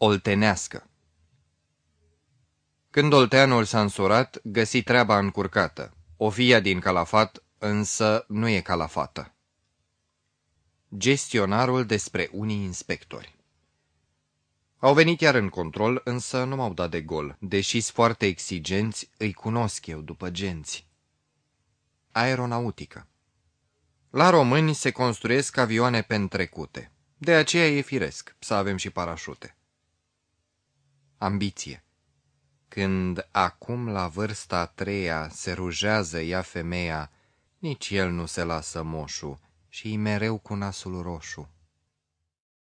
Oltenească Când olteanul s-a însurat, găsi treaba încurcată. O fia din calafat, însă nu e calafată. Gestionarul despre unii inspectori Au venit iar în control, însă nu m-au dat de gol. Deși foarte exigenți, îi cunosc eu după genți. Aeronautică La români se construiesc avioane pentrecute. De aceea e firesc să avem și parașute. Ambiție Când acum la vârsta a treia se rujează ea femeia, nici el nu se lasă moșu și mereu cu nasul roșu.